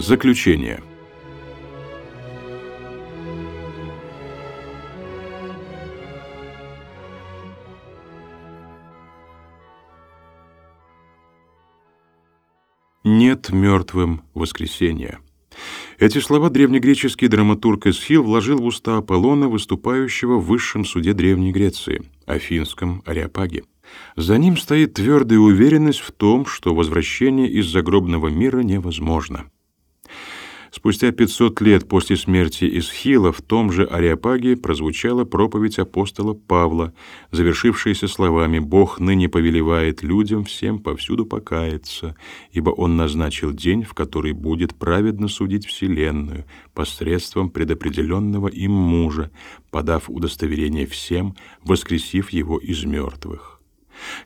Заключение. Нет мертвым воскресения. Эти слова древнегреческий драматург Эсхил вложил в уста Аполлона, выступающего в высшем суде Древней Греции, Афинском Ареопаге. За ним стоит твердая уверенность в том, что возвращение из загробного мира невозможно. Спустя 500 лет после смерти Исхила в том же Ариапаге прозвучала проповедь апостола Павла, завершившаяся словами «Бог ныне повелевает людям всем повсюду покаяться, ибо Он назначил день, в который будет праведно судить вселенную посредством предопределенного им мужа, подав удостоверение всем, воскресив его из мертвых».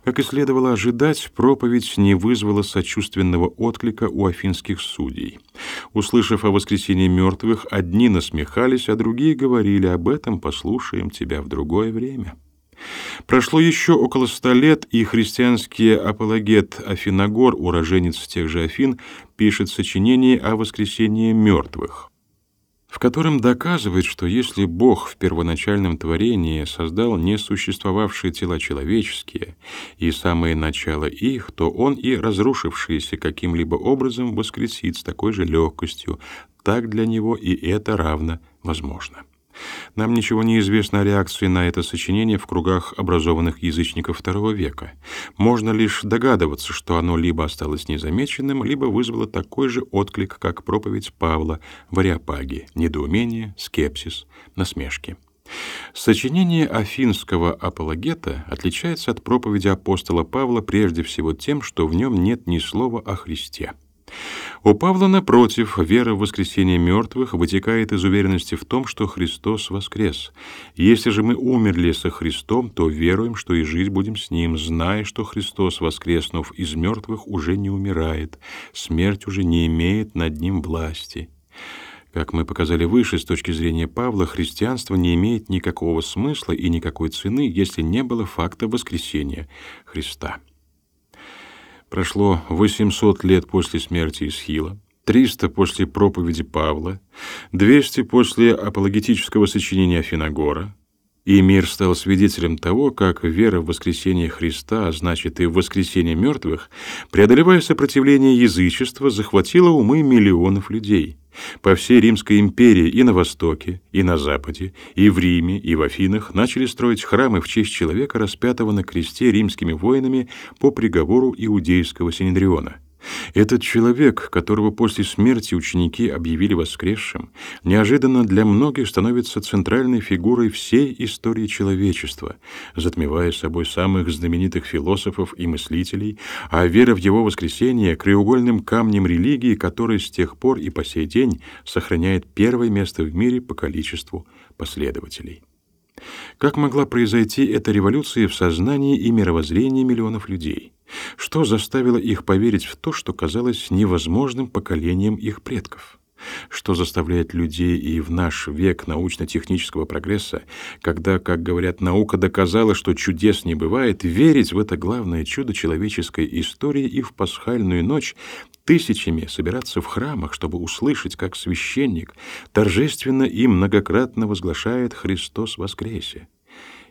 Как и следовало ожидать, проповедь не вызвала сочувственного отклика у афинских судей. Услышав о воскресении мертвых, одни насмехались, а другие говорили об этом, послушаем тебя в другое время. Прошло еще около ста лет, и христианский апологет Афиногор, уроженец тех же Афин, пишет сочинение о воскресении мертвых в котором доказывает, что если Бог в первоначальном творении создал несуществовавшие тела человеческие и самое начало их, то Он и разрушившиеся каким-либо образом воскресит с такой же легкостью, так для Него и это равно возможно. Нам ничего не известно о реакции на это сочинение в кругах образованных язычников II века. Можно лишь догадываться, что оно либо осталось незамеченным, либо вызвало такой же отклик, как проповедь Павла в Ариапаге — недоумение, скепсис, насмешки. Сочинение афинского апологета отличается от проповеди апостола Павла прежде всего тем, что в нем нет ни слова о Христе. У Павла, напротив, вера в воскресение мертвых вытекает из уверенности в том, что Христос воскрес. Если же мы умерли со Христом, то веруем, что и жить будем с Ним, зная, что Христос, воскреснув из мертвых, уже не умирает, смерть уже не имеет над Ним власти. Как мы показали выше, с точки зрения Павла, христианство не имеет никакого смысла и никакой цены, если не было факта воскресения Христа. Прошло 800 лет после смерти Исхила, 300 после проповеди Павла, 200 после апологетического сочинения Афиногора, и мир стал свидетелем того, как вера в воскресение Христа, а значит и в воскресение мертвых, преодолевая сопротивление язычества, захватила умы миллионов людей. По всей Римской империи и на Востоке, и на Западе, и в Риме, и в Афинах начали строить храмы в честь человека, распятого на кресте римскими воинами по приговору иудейского Синедриона. Этот человек, которого после смерти ученики объявили воскресшим, неожиданно для многих становится центральной фигурой всей истории человечества, затмевая собой самых знаменитых философов и мыслителей, а вера в его воскресение краеугольным камнем религии, который с тех пор и по сей день сохраняет первое место в мире по количеству последователей. Как могла произойти эта революция в сознании и мировоззрении миллионов людей? Что заставило их поверить в то, что казалось невозможным поколением их предков? Что заставляет людей и в наш век научно-технического прогресса, когда, как говорят, наука доказала, что чудес не бывает, верить в это главное чудо человеческой истории и в пасхальную ночь тысячами собираться в храмах, чтобы услышать, как священник торжественно и многократно возглашает «Христос воскресе»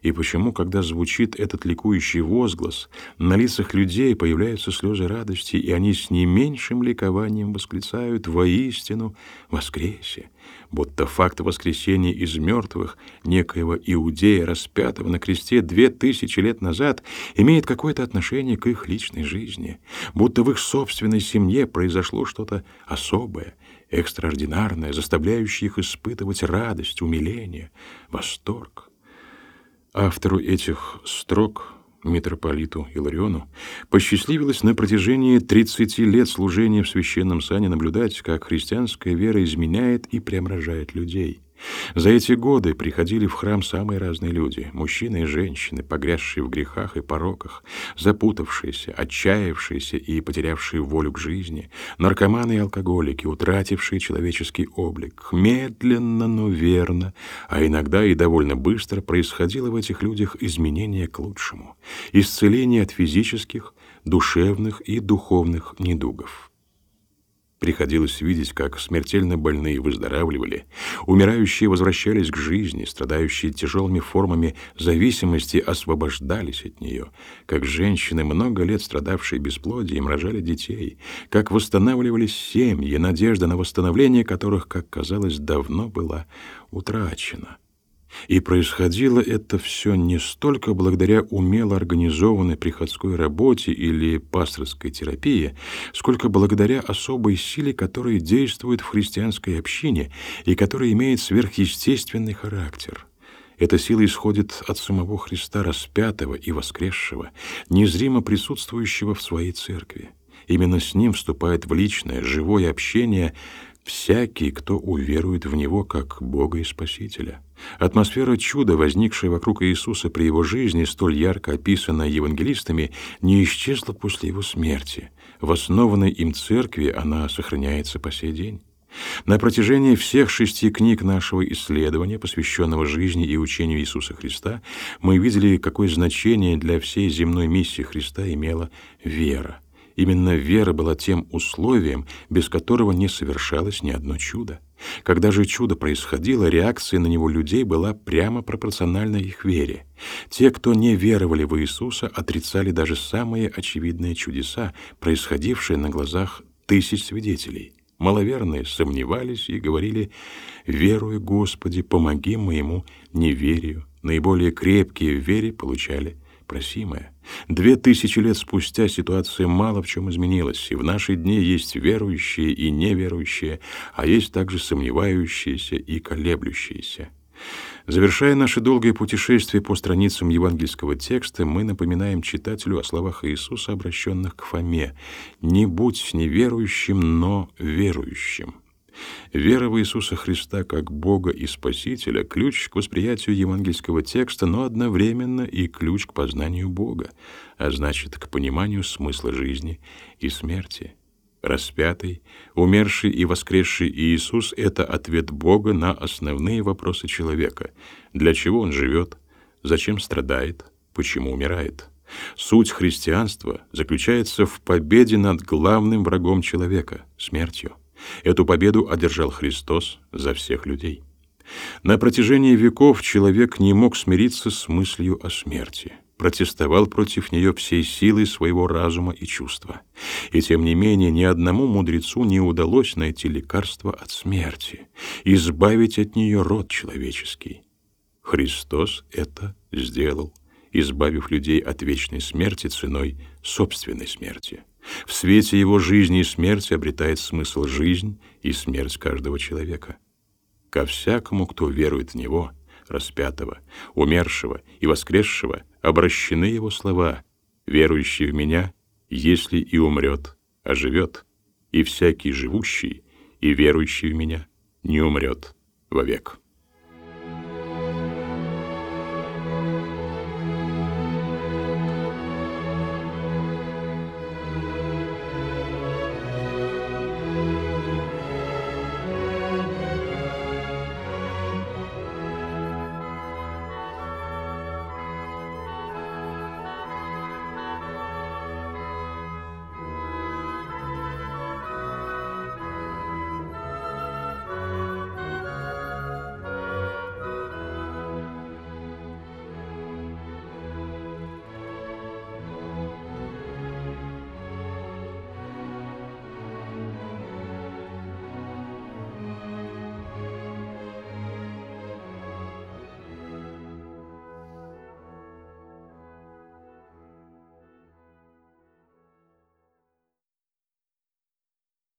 и почему, когда звучит этот ликующий возглас, на лицах людей появляются слезы радости, и они с не меньшим ликованием восклицают «Воистину воскресе!» будто факт воскресения из мертвых некоего иудея, распятого на кресте две тысячи лет назад, имеет какое-то отношение к их личной жизни, будто в их собственной семье произошло что-то особое, экстраординарное, заставляющее их испытывать радость, умиление, восторг. Автору этих строк, митрополиту Илариону, посчастливилось на протяжении 30 лет служения в священном сане наблюдать, как христианская вера изменяет и преображает людей. За эти годы приходили в храм самые разные люди, мужчины и женщины, погрязшие в грехах и пороках, запутавшиеся, отчаявшиеся и потерявшие волю к жизни, наркоманы и алкоголики, утратившие человеческий облик. Медленно, но верно, а иногда и довольно быстро происходило в этих людях изменение к лучшему, исцеление от физических, душевных и духовных недугов. Приходилось видеть, как смертельно больные выздоравливали, умирающие возвращались к жизни, страдающие тяжелыми формами зависимости освобождались от нее, как женщины, много лет страдавшие бесплодием, рожали детей, как восстанавливались семьи, надежда на восстановление которых, как казалось, давно была утрачена. И происходило это все не столько благодаря умело организованной приходской работе или пасторской терапии, сколько благодаря особой силе, которая действует в христианской общине и которая имеет сверхъестественный характер. Эта сила исходит от самого Христа распятого и воскресшего, незримо присутствующего в своей церкви. Именно с ним вступает в личное, живое общение всякий, кто уверует в Него как Бога и Спасителя. Атмосфера чуда, возникшая вокруг Иисуса при Его жизни, столь ярко описанная евангелистами, не исчезла после Его смерти. В основанной им церкви она сохраняется по сей день. На протяжении всех шести книг нашего исследования, посвященного жизни и учению Иисуса Христа, мы видели, какое значение для всей земной миссии Христа имела вера. Именно вера была тем условием, без которого не совершалось ни одно чудо. Когда же чудо происходило, реакция на него людей была прямо пропорциональна их вере. Те, кто не веровали в Иисуса, отрицали даже самые очевидные чудеса, происходившие на глазах тысяч свидетелей. Маловерные сомневались и говорили «Веруй, Господи, помоги моему неверию». Наиболее крепкие в вере получали просимое. Две тысячи лет спустя ситуация мало в чем изменилась, и в наши дни есть верующие и неверующие, а есть также сомневающиеся и колеблющиеся. Завершая наше долгое путешествие по страницам евангельского текста, мы напоминаем читателю о словах Иисуса, обращенных к Фоме: "Не будь неверующим, но верующим". Вера в Иисуса Христа как Бога и Спасителя — ключ к восприятию евангельского текста, но одновременно и ключ к познанию Бога, а значит, к пониманию смысла жизни и смерти. Распятый, умерший и воскресший Иисус — это ответ Бога на основные вопросы человека. Для чего он живет? Зачем страдает? Почему умирает? Суть христианства заключается в победе над главным врагом человека — смертью. Эту победу одержал Христос за всех людей. На протяжении веков человек не мог смириться с мыслью о смерти, протестовал против нее всей силой своего разума и чувства. И тем не менее ни одному мудрецу не удалось найти лекарство от смерти, избавить от нее род человеческий. Христос это сделал, избавив людей от вечной смерти ценой собственной смерти. В свете его жизни и смерти обретает смысл жизнь и смерть каждого человека. Ко всякому, кто верует в него, распятого, умершего и воскресшего, обращены его слова: верующий в меня, если и умрет, оживет, и всякий живущий и верующий в меня не умрет вовек.